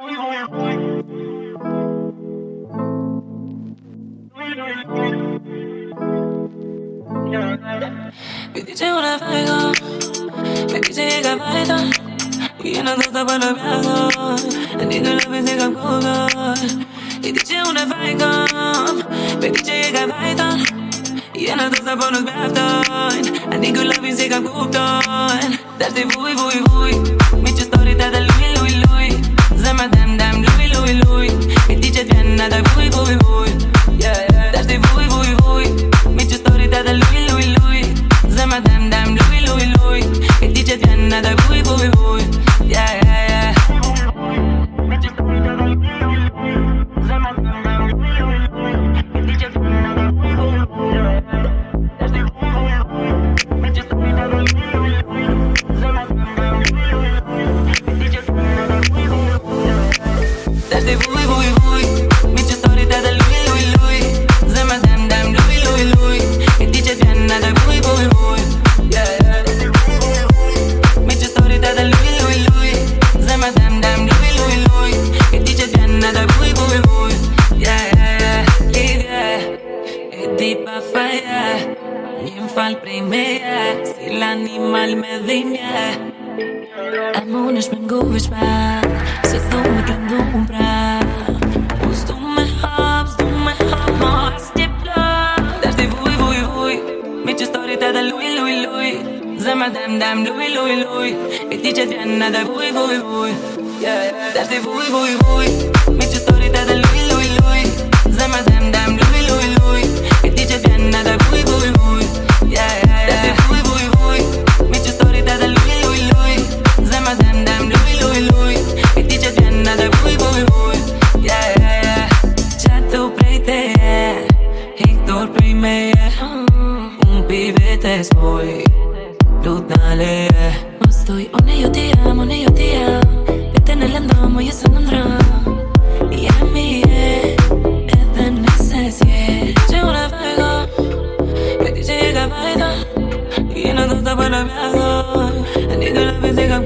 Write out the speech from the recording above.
Mi dice una frega, mi dice che baita Io non sto sapendo piago E dico la pensi che ancora Mi dice una frega, mi dice che baita Io non sto sapendo piago E dico la pensi che ancora Darte vui vui vui lui lui lui Mi Një fal prej meje Si l'animal me dhimbje E mun është me ngu veç pa Se thumë të ngu pra. Po s'du me hap, s'du me hap Ma s'ti plak Dash ti vuj, vuj, vuj Mi që storit edhe luj, luj, luj. Zemra dem, dem, luj, luj, luj Mi ti që t'vjen edhe vuj, vuj, vuj. Yeah, yeah. Dash ti vuj, vuj, vuj Mi që storit edhe luj, luj dime, yeah. un pibete soy, tú dale. Yeah. No estoy on ello, te amo, on ello, te amo. Vete en el andamo y eso no drama. Y a mí, yeah, es de necesidad. Llego la fuego, que te llega a bailar. Y no te está para viajar. Ni la vez llega a